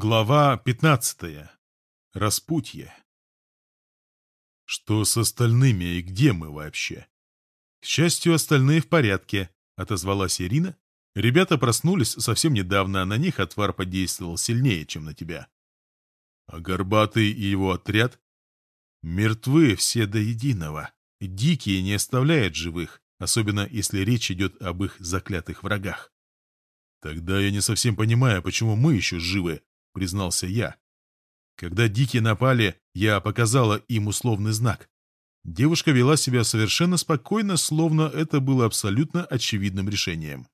Глава 15. Распутье. Что с остальными и где мы вообще? К счастью, остальные в порядке, отозвалась Ирина. Ребята проснулись совсем недавно, а на них отвар подействовал сильнее, чем на тебя. А Горбатый и его отряд? Мертвы все до единого. Дикие не оставляют живых, особенно если речь идет об их заклятых врагах. Тогда я не совсем понимаю, почему мы еще живы, — признался я. Когда дикие напали, я показала им условный знак. Девушка вела себя совершенно спокойно, словно это было абсолютно очевидным решением.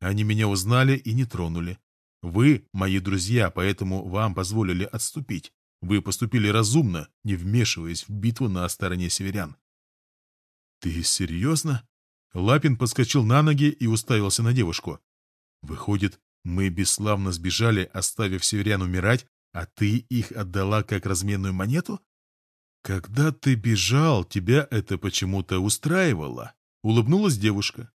Они меня узнали и не тронули. Вы мои друзья, поэтому вам позволили отступить. Вы поступили разумно, не вмешиваясь в битву на стороне северян. «Ты серьезно?» Лапин подскочил на ноги и уставился на девушку. «Выходит, мы бесславно сбежали, оставив северян умирать, а ты их отдала как разменную монету? Когда ты бежал, тебя это почему-то устраивало, улыбнулась девушка.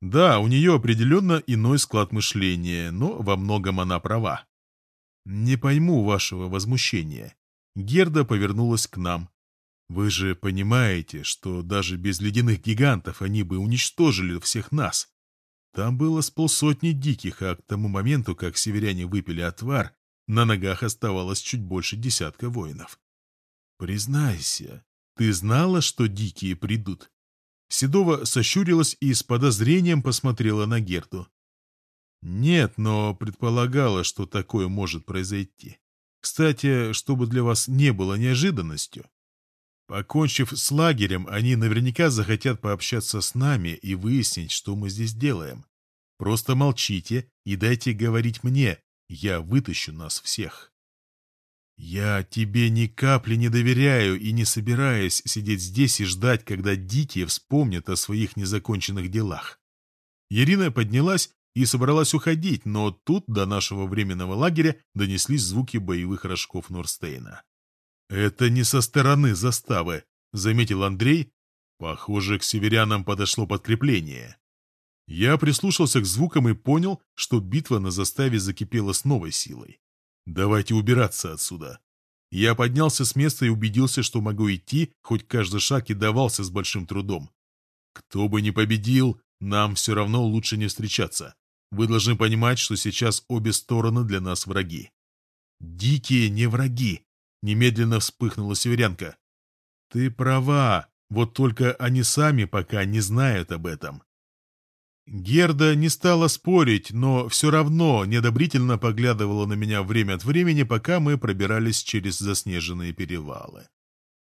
Да, у нее определенно иной склад мышления, но во многом она права. Не пойму вашего возмущения. Герда повернулась к нам. Вы же понимаете, что даже без ледяных гигантов они бы уничтожили всех нас. Там было с полсотни диких, а к тому моменту, как северяне выпили отвар, на ногах оставалось чуть больше десятка воинов. «Признайся, ты знала, что дикие придут?» Седова сощурилась и с подозрением посмотрела на Герду. «Нет, но предполагала, что такое может произойти. Кстати, чтобы для вас не было неожиданностью, Покончив с лагерем, они наверняка захотят пообщаться с нами и выяснить, что мы здесь делаем. Просто молчите и дайте говорить мне, я вытащу нас всех. Я тебе ни капли не доверяю и не собираюсь сидеть здесь и ждать, когда дикие вспомнят о своих незаконченных делах. Ирина поднялась и собралась уходить, но тут до нашего временного лагеря донеслись звуки боевых рожков Норстейна. «Это не со стороны заставы», — заметил Андрей. «Похоже, к северянам подошло подкрепление». Я прислушался к звукам и понял, что битва на заставе закипела с новой силой. «Давайте убираться отсюда». Я поднялся с места и убедился, что могу идти, хоть каждый шаг и давался с большим трудом. Кто бы ни победил, нам все равно лучше не встречаться. Вы должны понимать, что сейчас обе стороны для нас враги. Дикие не враги, Немедленно вспыхнула северянка. «Ты права, вот только они сами пока не знают об этом». Герда не стала спорить, но все равно недобрительно поглядывала на меня время от времени, пока мы пробирались через заснеженные перевалы.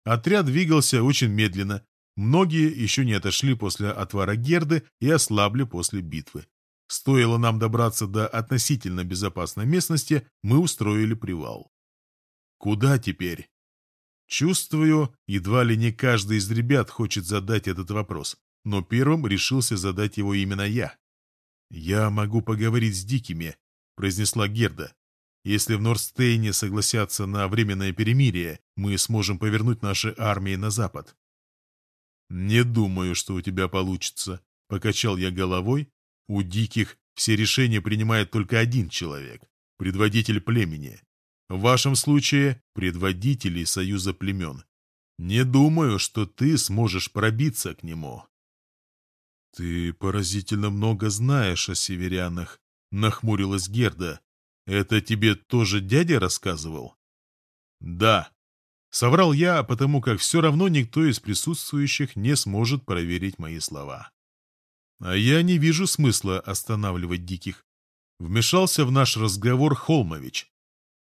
Отряд двигался очень медленно. Многие еще не отошли после отвара Герды и ослабли после битвы. Стоило нам добраться до относительно безопасной местности, мы устроили привал. Куда теперь? Чувствую, едва ли не каждый из ребят хочет задать этот вопрос, но первым решился задать его именно я. «Я могу поговорить с дикими», — произнесла Герда. «Если в Норстейне согласятся на временное перемирие, мы сможем повернуть наши армии на запад». «Не думаю, что у тебя получится», — покачал я головой. «У диких все решения принимает только один человек — предводитель племени. В вашем случае предводители союза племен. Не думаю, что ты сможешь пробиться к нему. Ты поразительно много знаешь о северянах, нахмурилась Герда. Это тебе тоже дядя рассказывал? Да. Соврал я, потому как все равно никто из присутствующих не сможет проверить мои слова. А я не вижу смысла останавливать диких. Вмешался в наш разговор Холмович.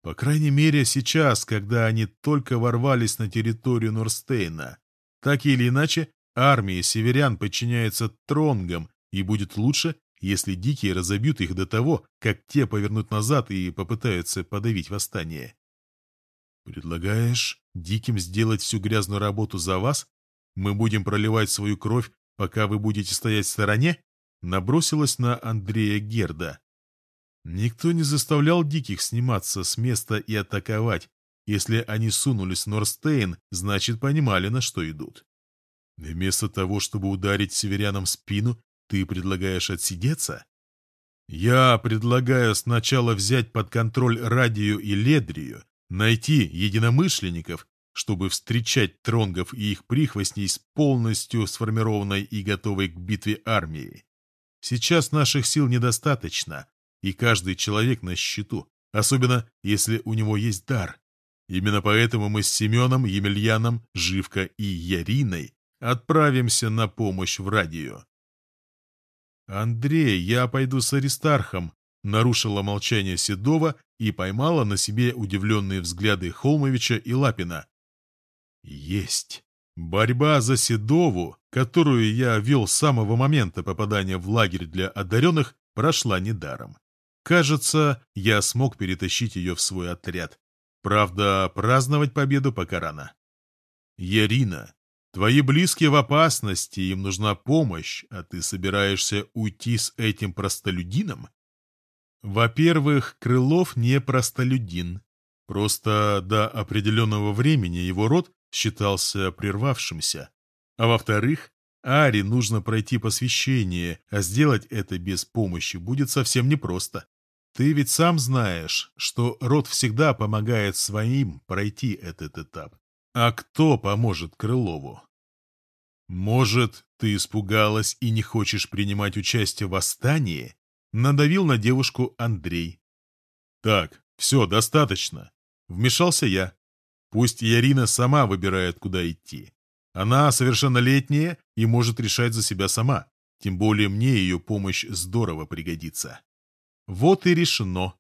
По крайней мере, сейчас, когда они только ворвались на территорию Норстейна. Так или иначе, армия северян подчиняется тронгам, и будет лучше, если дикие разобьют их до того, как те повернут назад и попытаются подавить восстание. Предлагаешь диким сделать всю грязную работу за вас? Мы будем проливать свою кровь, пока вы будете стоять в стороне? Набросилась на Андрея Герда. Никто не заставлял диких сниматься с места и атаковать. Если они сунулись в Норстейн, значит, понимали, на что идут. Вместо того, чтобы ударить северянам спину, ты предлагаешь отсидеться? Я предлагаю сначала взять под контроль Радию и Ледрию, найти единомышленников, чтобы встречать тронгов и их прихвостней с полностью сформированной и готовой к битве армией. Сейчас наших сил недостаточно, и каждый человек на счету, особенно если у него есть дар. Именно поэтому мы с Семеном, Емельяном, Живко и Яриной отправимся на помощь в радио. «Андрей, я пойду с Аристархом», — нарушила молчание Седова и поймала на себе удивленные взгляды Холмовича и Лапина. «Есть! Борьба за Седову, которую я вел с самого момента попадания в лагерь для одаренных, прошла недаром. Кажется, я смог перетащить ее в свой отряд. Правда, праздновать победу пока рано. Ярина, Твои близкие в опасности, им нужна помощь, а ты собираешься уйти с этим простолюдином? Во-первых, Крылов не простолюдин. Просто до определенного времени его род считался прервавшимся. А во-вторых, Ари нужно пройти посвящение, а сделать это без помощи будет совсем непросто. Ты ведь сам знаешь, что род всегда помогает своим пройти этот этап. А кто поможет Крылову? Может, ты испугалась и не хочешь принимать участие в восстании? Надавил на девушку Андрей. Так, все, достаточно. Вмешался я. Пусть Ярина сама выбирает, куда идти. Она совершеннолетняя и может решать за себя сама. Тем более мне ее помощь здорово пригодится. Вот и решено,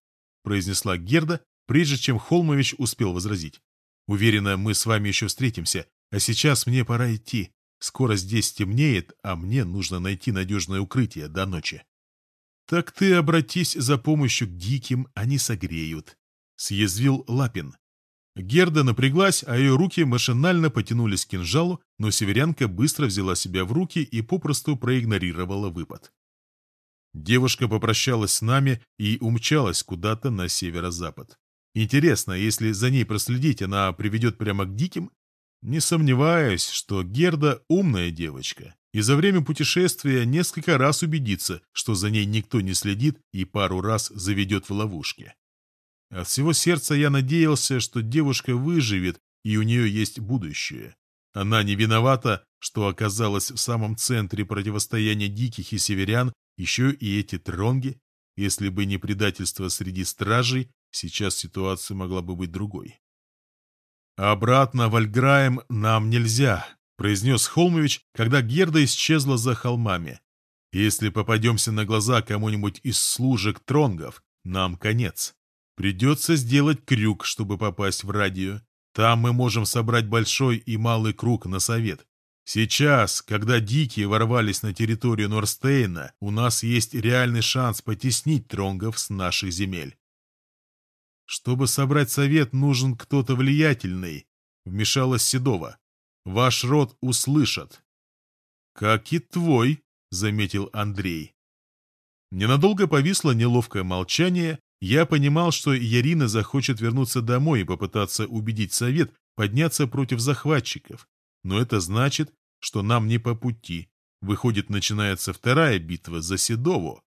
произнесла Герда, прежде чем Холмович успел возразить. Уверена, мы с вами еще встретимся, а сейчас мне пора идти. Скоро здесь темнеет, а мне нужно найти надежное укрытие до ночи. Так ты обратись за помощью к диким, они согреют, — съязвил Лапин. Герда напряглась, а ее руки машинально потянулись к кинжалу, но северянка быстро взяла себя в руки и попросту проигнорировала выпад. Девушка попрощалась с нами и умчалась куда-то на северо-запад. Интересно, если за ней проследить, она приведет прямо к диким? Не сомневаюсь, что Герда умная девочка, и за время путешествия несколько раз убедится, что за ней никто не следит и пару раз заведет в ловушке. От всего сердца я надеялся, что девушка выживет и у нее есть будущее. Она не виновата, что оказалась в самом центре противостояния диких и северян, еще и эти тронги. Если бы не предательство среди стражей, Сейчас ситуация могла бы быть другой. «Обратно в Альграем нам нельзя», — произнес Холмович, когда Герда исчезла за холмами. «Если попадемся на глаза кому-нибудь из служек тронгов, нам конец. Придется сделать крюк, чтобы попасть в радио. Там мы можем собрать большой и малый круг на совет. Сейчас, когда дикие ворвались на территорию Норстейна, у нас есть реальный шанс потеснить тронгов с наших земель. Чтобы собрать совет, нужен кто-то влиятельный, вмешалась Седова. Ваш род услышат. Как и твой, заметил Андрей. Ненадолго повисло неловкое молчание. Я понимал, что Ярина захочет вернуться домой и попытаться убедить совет подняться против захватчиков. Но это значит, что нам не по пути. Выходит, начинается вторая битва за Седову.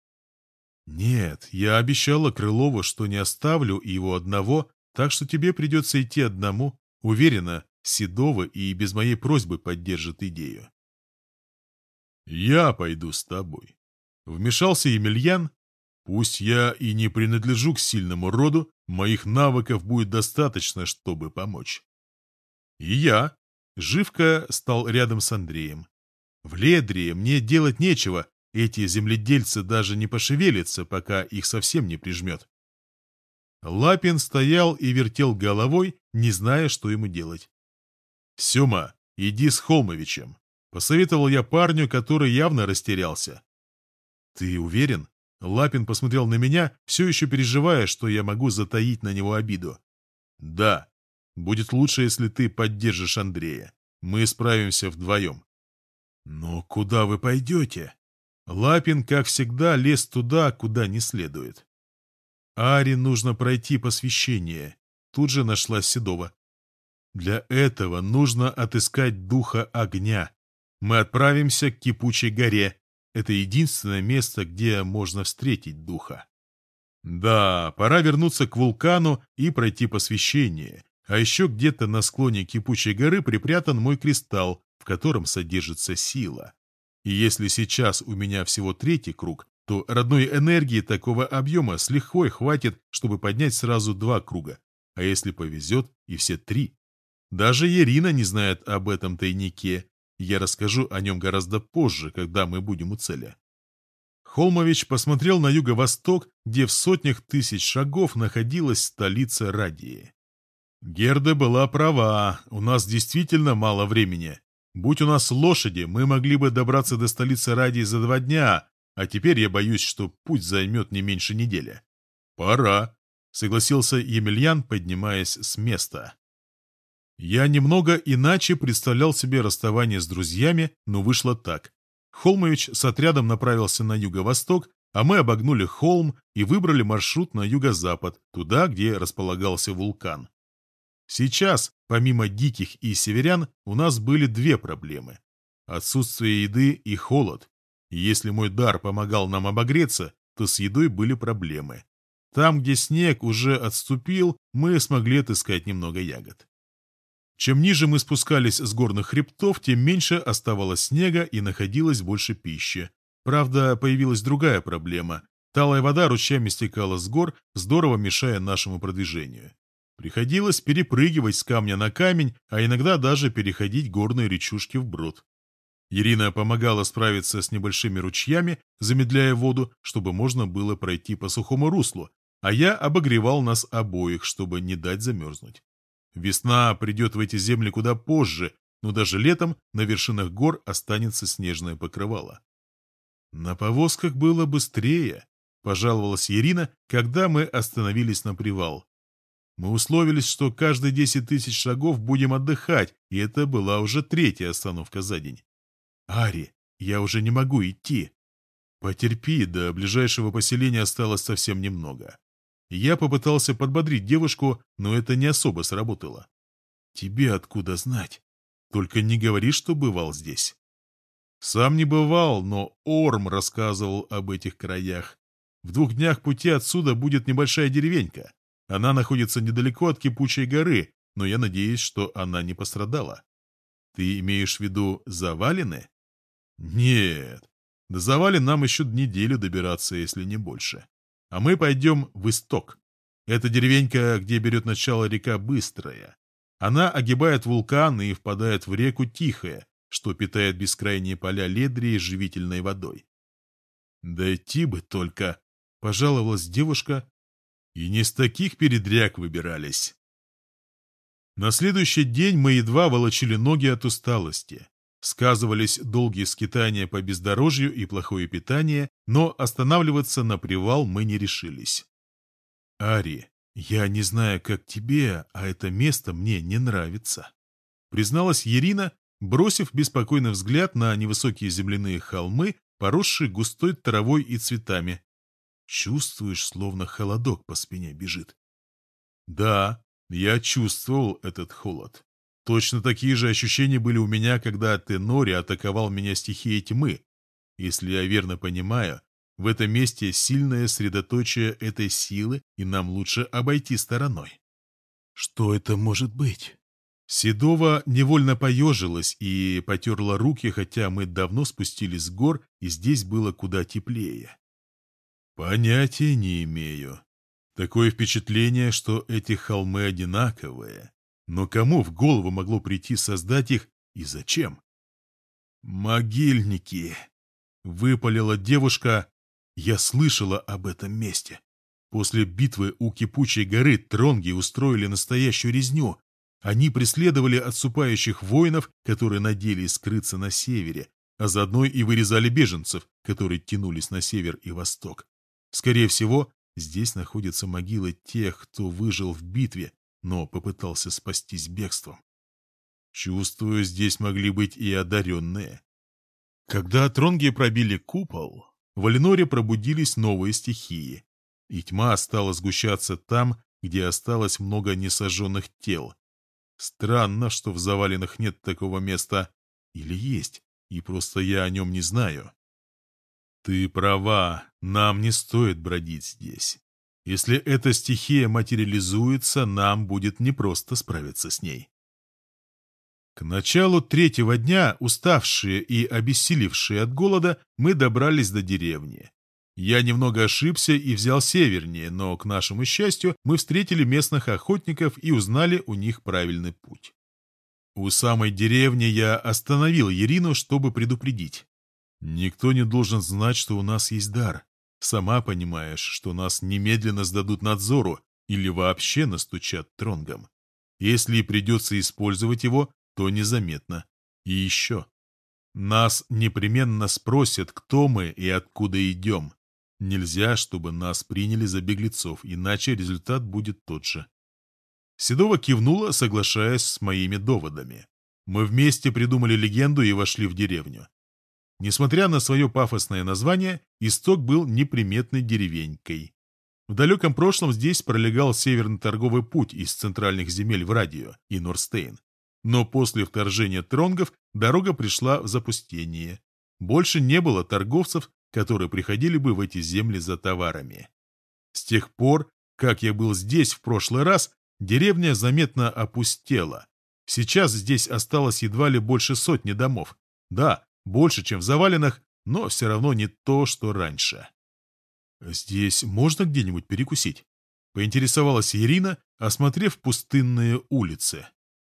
«Нет, я обещала Крылову, что не оставлю его одного, так что тебе придется идти одному. Уверена, Седова и без моей просьбы поддержит идею». «Я пойду с тобой», — вмешался Емельян. «Пусть я и не принадлежу к сильному роду, моих навыков будет достаточно, чтобы помочь». «И я», — Живка стал рядом с Андреем. «В Ледрии мне делать нечего, эти земледельцы даже не пошевелятся, пока их совсем не прижмет. Лапин стоял и вертел головой, не зная, что ему делать. «Сема, иди с Холмовичем», — посоветовал я парню, который явно растерялся. «Ты уверен?» Лапин посмотрел на меня, все еще переживая, что я могу затаить на него обиду. «Да. Будет лучше, если ты поддержишь Андрея. Мы справимся вдвоем». «Но куда вы пойдете?» Лапин, как всегда, лез туда, куда не следует. Ари нужно пройти посвящение. Тут же нашлась Седова. Для этого нужно отыскать духа огня. Мы отправимся к кипучей горе. это единственное место, где можно встретить духа. Да, пора вернуться к вулкану и пройти посвящение. А еще где-то на склоне кипучей горы припрятан мой кристалл, в котором содержится сила. И если сейчас у меня всего третий круг, то родной энергии такого объема с лихвой хватит, чтобы поднять сразу два круга, а если повезет, и все три. Даже Ирина не знает об этом тайнике. Я расскажу о нем гораздо позже, когда мы будем у цели. Холмович посмотрел на юго-восток, где в сотнях тысяч шагов находилась столица Радии. Герда была права, у нас действительно мало времени. Будь у нас лошади, мы могли бы добраться до столицы Радии за два дня, а теперь я боюсь, что путь займет не меньше недели. Пора, согласился Емельян, поднимаясь с места. Я немного иначе представлял себе расставание с друзьями, но вышло так. Холмович с отрядом направился на юго-восток, а мы обогнули холм и выбрали маршрут на юго-запад, туда, где располагался вулкан. Сейчас, помимо диких и северян, у нас были две проблемы. Отсутствие еды и холод. Если мой дар помогал нам обогреться, то с едой были проблемы. Там, где снег уже отступил, мы смогли отыскать немного ягод. Чем ниже мы спускались с горных хребтов, тем меньше оставалось снега и находилось больше пищи. Правда, появилась другая проблема. Талая вода ручьями стекала с гор, здорово мешая нашему продвижению. Приходилось перепрыгивать с камня на камень, а иногда даже переходить горные речушки вброд. Ирина помогала справиться с небольшими ручьями, замедляя воду, чтобы можно было пройти по сухому руслу, а я обогревал нас обоих, чтобы не дать замерзнуть. Весна придет в эти земли куда позже, но даже летом на вершинах гор останется снежное покрывало. На повозках было быстрее, пожаловалась Ирина, когда мы остановились на привал. Мы условились, что каждые десять тысяч шагов будем отдыхать, и это была уже третья остановка за день. «Ари, я уже не могу идти». «Потерпи, до ближайшего поселения осталось совсем немного». Я попытался подбодрить девушку, но это не особо сработало. «Тебе откуда знать? Только не говори, что бывал здесь». Сам не бывал, но Орм рассказывал об этих краях. В двух днях пути отсюда будет небольшая деревенька. Она находится недалеко от Кипучей горы, но я надеюсь, что она не пострадала. Ты имеешь в виду завалины? Нет, до завалин нам еще неделю добираться, если не больше. А мы пойдем в исток. Это деревенька, где берет начало река Быстрая. Она огибает вулкан и впадает в реку Тихая, что питает бескрайние поля Ледрии живительной водой. «Дойти бы только», — пожаловалась девушка, и не с таких передряг выбирались. На следующий день мы едва волочили ноги от усталости. Сказывались долгие скитания по бездорожью и плохое питание, но останавливаться на привал мы не решились. «Ари, я не знаю, как тебе, а это место мне не нравится», призналась Ирина, бросив беспокойный взгляд на невысокие земляные холмы, поросшие густой травой и цветами. Чувствуешь, словно холодок по спине бежит. Да, я чувствовал этот холод. Точно такие же ощущения были у меня, когда Тенори атаковал меня стихией тьмы. Если я верно понимаю, в этом месте сильное средоточие этой силы, и нам лучше обойти стороной. Что это может быть? Седова невольно поежилась и потерла руки, хотя мы давно спустились с гор, и здесь было куда теплее. Понятия не имею. Такое впечатление, что эти холмы одинаковые. Но кому в голову могло прийти создать их и зачем? «Могильники!» — выпалила девушка. Я слышала об этом месте. После битвы у Кипучей горы Тронги устроили настоящую резню. Они преследовали отступающих воинов, которые надеялись скрыться на севере, а заодно и вырезали беженцев, которые тянулись на север и восток. Скорее всего, здесь находятся могилы тех, кто выжил в битве, но попытался спастись бегством. Чувствую, здесь могли быть и одаренные. Когда тронги пробили купол, в Алиноре пробудились новые стихии, и тьма стала сгущаться там, где осталось много несожженных тел. Странно, что в завалинах нет такого места. Или есть, и просто я о нем не знаю. Ты права, нам не стоит бродить здесь. Если эта стихия материализуется, нам будет непросто справиться с ней. К началу третьего дня, уставшие и обессилевшие от голода, мы добрались до деревни. Я немного ошибся и взял севернее, но, к нашему счастью, мы встретили местных охотников и узнали у них правильный путь. У самой деревни я остановил Ирину, чтобы предупредить. Никто не должен знать, что у нас есть дар. Сама понимаешь, что нас немедленно сдадут надзору или вообще настучат тронгом. Если придется использовать его, то незаметно. И еще. Нас непременно спросят, кто мы и откуда идем. Нельзя, чтобы нас приняли за беглецов, иначе результат будет тот же. Седова кивнула, соглашаясь с моими доводами. Мы вместе придумали легенду и вошли в деревню. Несмотря на свое пафосное название, исток был неприметной деревенькой. В далеком прошлом здесь пролегал северный торговый путь из центральных земель в Радио и Норстейн. Но после вторжения тронгов дорога пришла в запустение. Больше не было торговцев, которые приходили бы в эти земли за товарами. С тех пор, как я был здесь в прошлый раз, деревня заметно опустела. Сейчас здесь осталось едва ли больше сотни домов. Да, больше, чем в завалинах, но все равно не то, что раньше. «Здесь можно где-нибудь перекусить?» — поинтересовалась Ирина, осмотрев пустынные улицы.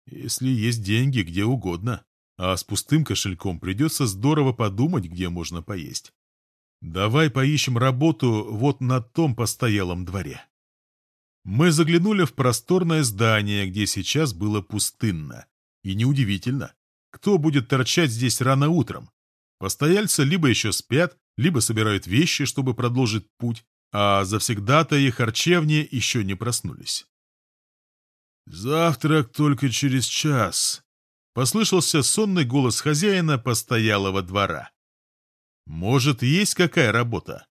Если есть деньги, где угодно. А с пустым кошельком придется здорово подумать, где можно поесть. Давай поищем работу вот на том постоялом дворе. Мы заглянули в просторное здание, где сейчас было пустынно. И неудивительно, кто будет торчать здесь рано утром? Постояльцы либо еще спят, либо собирают вещи, чтобы продолжить путь, а завсегда-то и харчевни еще не проснулись. «Завтрак только через час», — послышался сонный голос хозяина постоялого двора. «Может, есть какая работа?»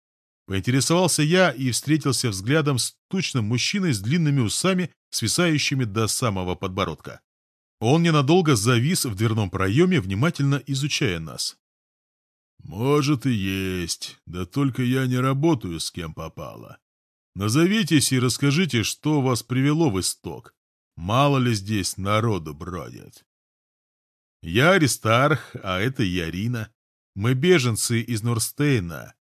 Поинтересовался я и встретился взглядом с тучным мужчиной с длинными усами, свисающими до самого подбородка. Он ненадолго завис в дверном проеме, внимательно изучая нас. «Может и есть, да только я не работаю с кем попало. Назовитесь и расскажите, что вас привело в исток. Мало ли здесь народу бродит. Я Аристарх, а это Ярина. Мы беженцы из Норстейна.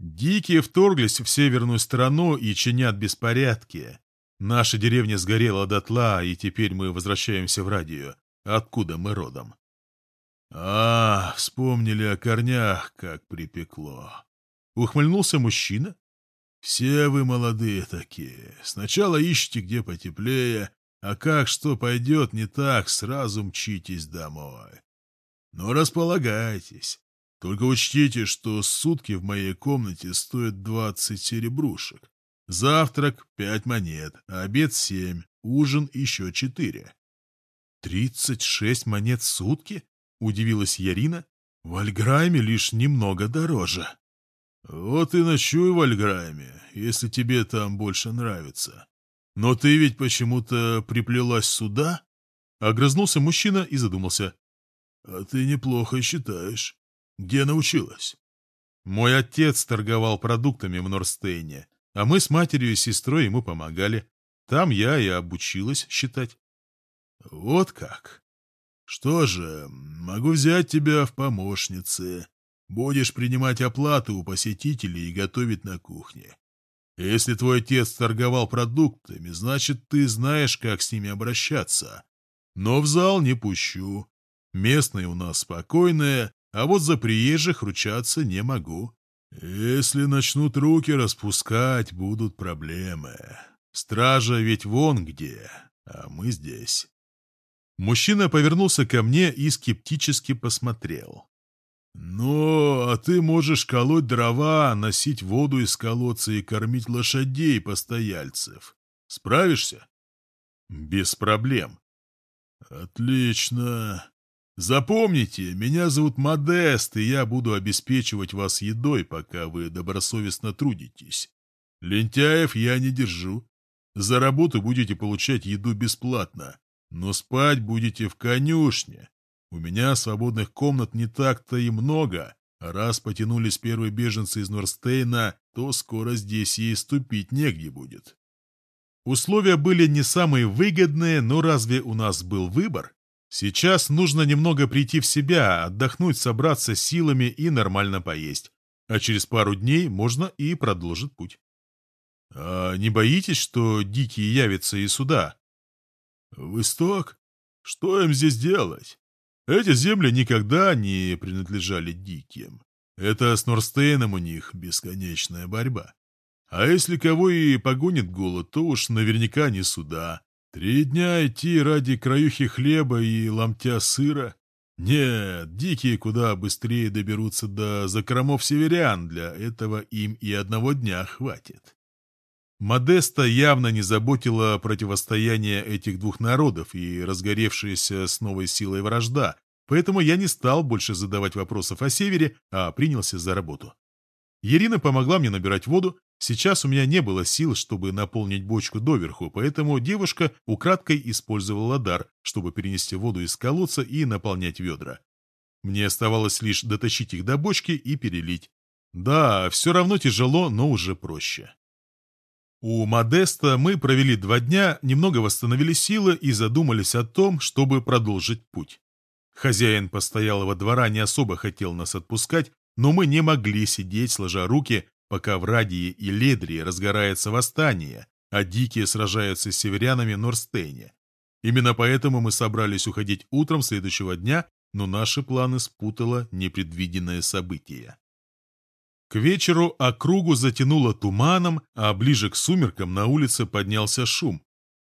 Дикие вторглись в северную страну и чинят беспорядки. Наша деревня сгорела дотла, и теперь мы возвращаемся в радио, откуда мы родом. А, вспомнили о корнях, как припекло. Ухмыльнулся мужчина. Все вы молодые такие. Сначала ищите где потеплее, а как что пойдет не так, сразу мчитесь домой. Но располагайтесь. Только учтите, что сутки в моей комнате стоят двадцать серебрушек. Завтрак — пять монет, а обед — семь, ужин — еще четыре. «Тридцать шесть монет в сутки?» — удивилась Ярина. «В Альграйме лишь немного дороже». «Вот и ночуй в Альграйме, если тебе там больше нравится. «Но ты ведь почему-то приплелась сюда?» Огрызнулся мужчина и задумался. «А ты неплохо считаешь. Где научилась?» «Мой отец торговал продуктами в Норстейне, а мы с матерью и сестрой ему помогали. Там я и обучилась считать». «Вот как. Что же, могу взять тебя в помощницы. Будешь принимать оплату у посетителей и готовить на кухне. Если твой отец торговал продуктами, значит, ты знаешь, как с ними обращаться. Но в зал не пущу. Местные у нас спокойные, а вот за приезжих ручаться не могу. Если начнут руки распускать, будут проблемы. Стража ведь вон где, а мы здесь. Мужчина повернулся ко мне и скептически посмотрел. «Ну, а ты можешь колоть дрова, носить воду из колодца и кормить лошадей постояльцев. Справишься?» «Без проблем». «Отлично. Запомните, меня зовут Модест, и я буду обеспечивать вас едой, пока вы добросовестно трудитесь. Лентяев я не держу. За работу будете получать еду бесплатно, но спать будете в конюшне, у меня свободных комнат не так-то и много, раз потянулись первые беженцы из Норстейна, то скоро здесь ей ступить негде будет. Условия были не самые выгодные, но разве у нас был выбор? Сейчас нужно немного прийти в себя, отдохнуть, собраться силами и нормально поесть. А через пару дней можно и продолжить путь. А не боитесь, что дикие явятся и сюда? В исток? Что им здесь делать? Эти земли никогда не принадлежали диким. Это с Норстейном у них бесконечная борьба. А если кого и погонит голод, то уж наверняка не сюда. Три дня идти ради краюхи хлеба и ломтя сыра? Нет, дикие куда быстрее доберутся до закромов северян, для этого им и одного дня хватит. Модеста явно не заботила противостояние этих двух народов и разгоревшаяся с новой силой вражда, поэтому я не стал больше задавать вопросов о севере, а принялся за работу. Ирина помогла мне набирать воду, Сейчас у меня не было сил, чтобы наполнить бочку доверху, поэтому девушка украдкой использовала дар, чтобы перенести воду из колодца и наполнять ведра. Мне оставалось лишь дотащить их до бочки и перелить. Да, все равно тяжело, но уже проще. У Модеста мы провели два дня, немного восстановили силы и задумались о том, чтобы продолжить путь. Хозяин постоялого двора не особо хотел нас отпускать, но мы не могли сидеть, сложа руки, пока в Радии и Ледрии разгорается восстание, а дикие сражаются с северянами Норстейне. Именно поэтому мы собрались уходить утром следующего дня, но наши планы спутало непредвиденное событие. К вечеру округу затянуло туманом, а ближе к сумеркам на улице поднялся шум.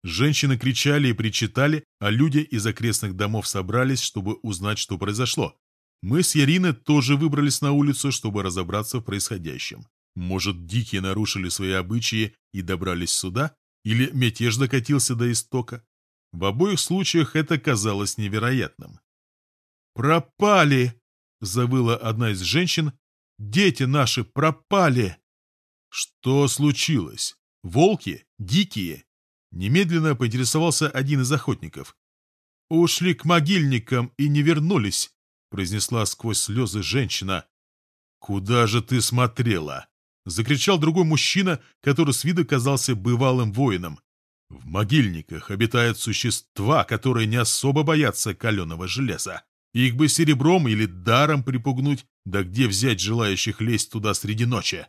Женщины кричали и причитали, а люди из окрестных домов собрались, чтобы узнать, что произошло. Мы с Яриной тоже выбрались на улицу, чтобы разобраться в происходящем. Может, дикие нарушили свои обычаи и добрались сюда? Или мятеж докатился до истока? В обоих случаях это казалось невероятным. «Пропали!» — завыла одна из женщин. «Дети наши пропали!» «Что случилось? Волки? Дикие?» Немедленно поинтересовался один из охотников. «Ушли к могильникам и не вернулись», — произнесла сквозь слезы женщина. «Куда же ты смотрела?» — закричал другой мужчина, который с виду казался бывалым воином. В могильниках обитают существа, которые не особо боятся каленого железа. Их бы серебром или даром припугнуть, да где взять желающих лезть туда среди ночи?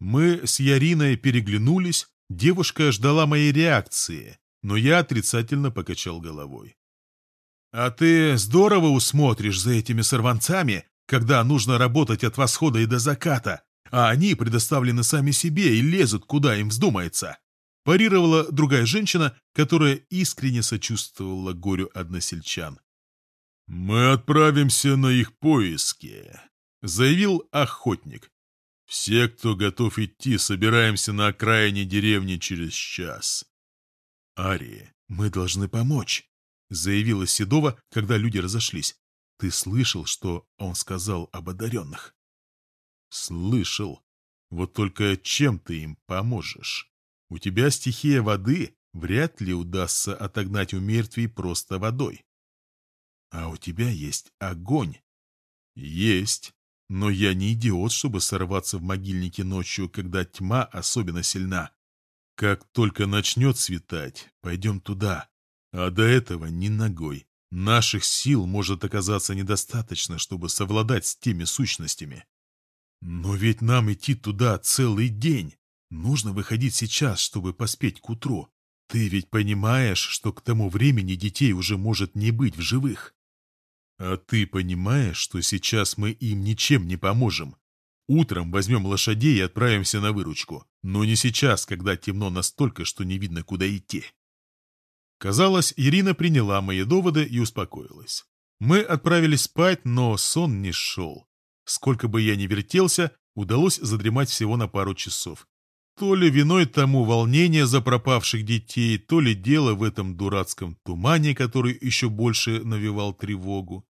Мы с Яриной переглянулись, девушка ждала моей реакции, но я отрицательно покачал головой. «А ты здорово усмотришь за этими сорванцами, когда нужно работать от восхода и до заката», а они предоставлены сами себе и лезут, куда им вздумается. Парировала другая женщина, которая искренне сочувствовала горю односельчан. «Мы отправимся на их поиски», — заявил охотник. «Все, кто готов идти, собираемся на окраине деревни через час». «Ари, мы должны помочь», — заявила Седова, когда люди разошлись. «Ты слышал, что он сказал об одаренных?» Слышал. Вот только чем ты им поможешь? У тебя стихия воды, вряд ли удастся отогнать у мертвей просто водой. А у тебя есть огонь. Есть. Но я не идиот, чтобы сорваться в могильнике ночью, когда тьма особенно сильна. Как только начнет светать, пойдем туда. А до этого ни ногой. Наших сил может оказаться недостаточно, чтобы совладать с теми сущностями. Но ведь нам идти туда целый день. Нужно выходить сейчас, чтобы поспеть к утру. Ты ведь понимаешь, что к тому времени детей уже может не быть в живых. А ты понимаешь, что сейчас мы им ничем не поможем. Утром возьмем лошадей и отправимся на выручку. Но не сейчас, когда темно настолько, что не видно, куда идти. Казалось, Ирина приняла мои доводы и успокоилась. Мы отправились спать, но сон не шел. Сколько бы я ни вертелся, удалось задремать всего на пару часов. То ли виной тому волнение за пропавших детей, то ли дело в этом дурацком тумане, который еще больше навевал тревогу.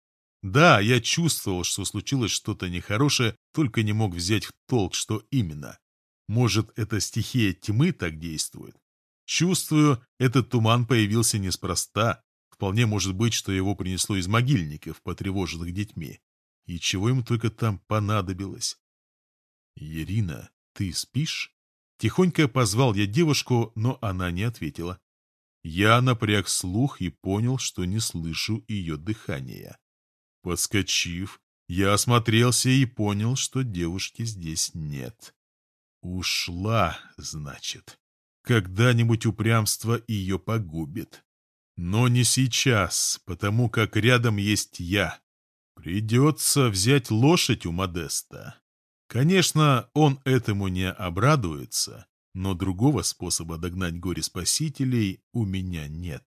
Да, я чувствовал, что случилось что-то нехорошее, только не мог взять в толк, что именно. Может, эта стихия тьмы так действует? Чувствую, этот туман появился неспроста. Вполне может быть, что его принесло из могильников, потревоженных детьми. И чего ему только там понадобилось? «Ирина, ты спишь?» Тихонько позвал я девушку, но она не ответила. Я напряг слух и понял, что не слышу ее дыхания. Подскочив, я осмотрелся и понял, что девушки здесь нет. Ушла, значит. Когда-нибудь упрямство ее погубит. Но не сейчас, потому как рядом есть я. Придется взять лошадь у Модеста. Конечно, он этому не обрадуется, но другого способа догнать горе-спасителей у меня нет.